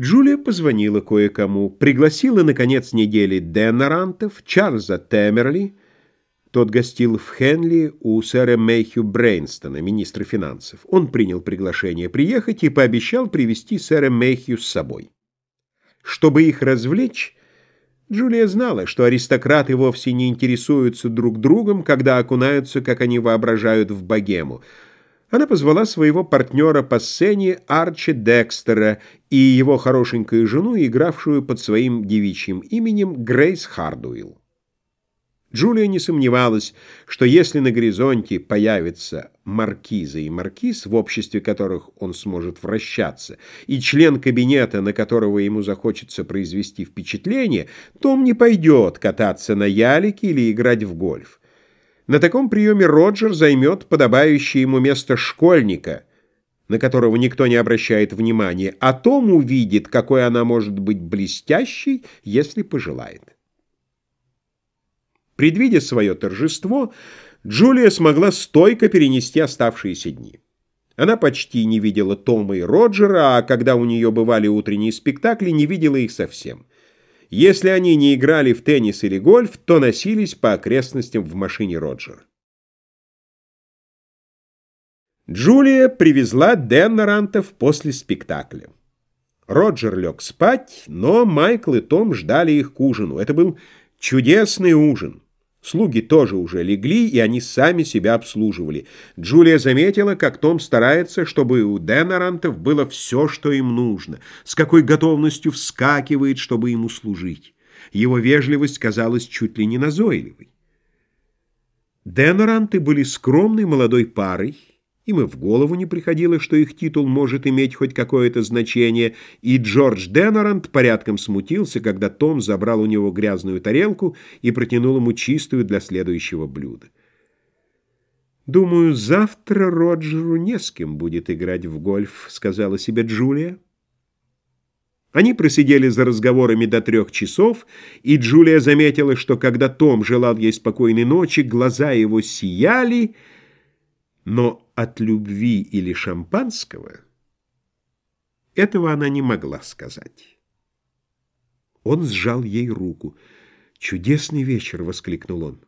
Джулия позвонила кое-кому, пригласила на конец недели Рантов, Чарльза Темерли, тот гостил в Хенли у сэра Мэйхью Брейнстона, министра финансов. Он принял приглашение приехать и пообещал привести сэра Мэйхью с собой. Чтобы их развлечь, Джулия знала, что аристократы вовсе не интересуются друг другом, когда окунаются, как они воображают, в богему — она позвала своего партнера по сцене Арчи Декстера и его хорошенькую жену, игравшую под своим девичьим именем Грейс Хардуилл. Джулия не сомневалась, что если на горизонте появятся маркиза и маркиз, в обществе которых он сможет вращаться, и член кабинета, на которого ему захочется произвести впечатление, то он не пойдет кататься на ялике или играть в гольф. На таком приеме Роджер займет подобающее ему место школьника, на которого никто не обращает внимания, а Том увидит, какой она может быть блестящей, если пожелает. Предвидя свое торжество, Джулия смогла стойко перенести оставшиеся дни. Она почти не видела Тома и Роджера, а когда у нее бывали утренние спектакли, не видела их совсем. Если они не играли в теннис или гольф, то носились по окрестностям в машине Роджера. Джулия привезла Дэна Рантов после спектакля. Роджер лег спать, но Майкл и Том ждали их к ужину. Это был чудесный ужин. Слуги тоже уже легли, и они сами себя обслуживали. Джулия заметила, как Том старается, чтобы у Денарантов было все, что им нужно, с какой готовностью вскакивает, чтобы ему служить. Его вежливость казалась чуть ли не назойливой. Денаранты были скромной молодой парой, им и в голову не приходило, что их титул может иметь хоть какое-то значение, и Джордж Денорант порядком смутился, когда Том забрал у него грязную тарелку и протянул ему чистую для следующего блюда. «Думаю, завтра Роджеру не с кем будет играть в гольф», — сказала себе Джулия. Они просидели за разговорами до трех часов, и Джулия заметила, что когда Том желал ей спокойной ночи, глаза его сияли — но от любви или шампанского этого она не могла сказать. Он сжал ей руку. «Чудесный вечер!» — воскликнул он.